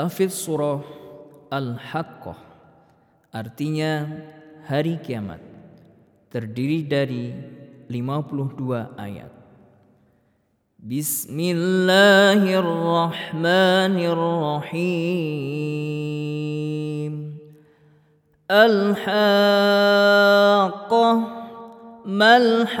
Tahfidz surah Al-Haqqah artinya hari kiamat terdiri dari 52 ayat. Bismillahirrahmanirrahim. Al-Haqqah Mal-Haqqah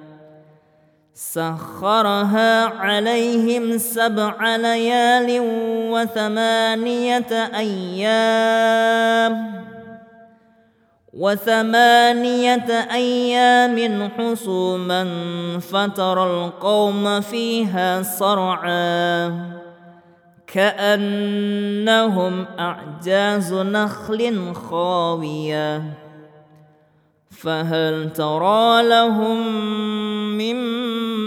سخرها عليهم سبع ليال وثمانية أيام وثمانية أيام حسوما فترى القوم فيها صرعا كأنهم أعجاز نخل خاوية فهل ترى لهم من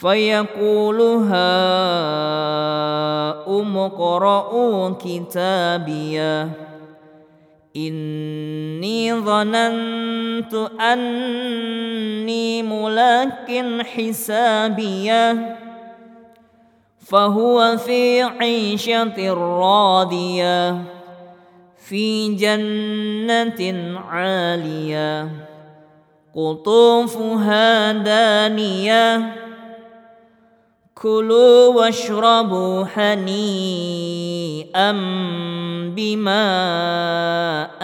فيقول هاؤم اقرءوا كتابيه إني ظننت أني ملاك حسابيه فهو في عيشة راضية في جنة عالية قطوفها دانية. كلوا واشربوا هنيئا بما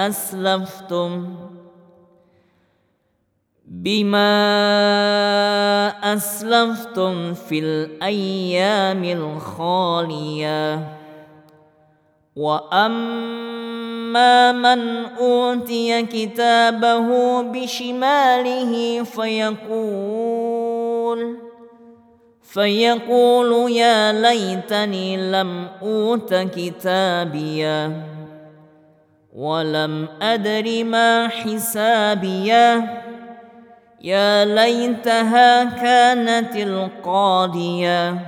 أسلفتم بما أسلفتم في الأيام الخالية. وأما من أوتي كتابه بشماله فيقول فيقول يا ليتني لم أوت كتابيا ولم أدر ما حسابيا يا ليتها كانت القاضية.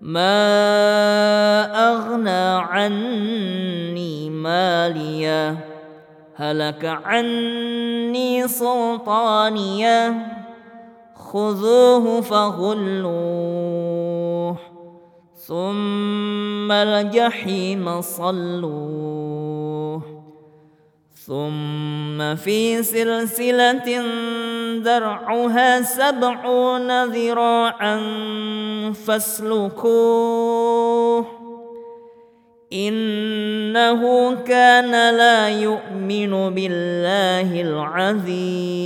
ما أغنى عني ماليه هلك عني سلطانيه خذوه فغلوه. ثم الجحيم صلوه. ثم في سلسلة درعها سبعون ذراعا فاسلكوه. إنه كان لا يؤمن بالله العظيم.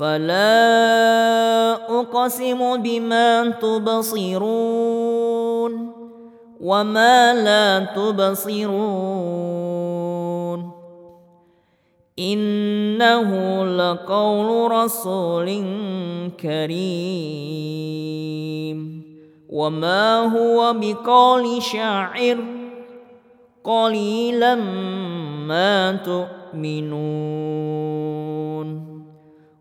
فلا أقسم بما تبصرون وما لا تبصرون إنه لقول رسول كريم وما هو بقول شاعر قليلا ما تؤمنون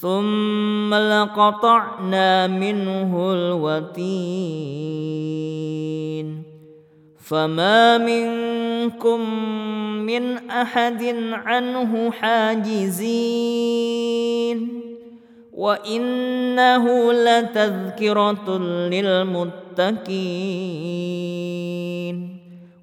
ثم لقطعنا منه الوتين فما منكم من احد عنه حاجزين وانه لتذكره للمتقين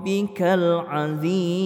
ربك العظيم.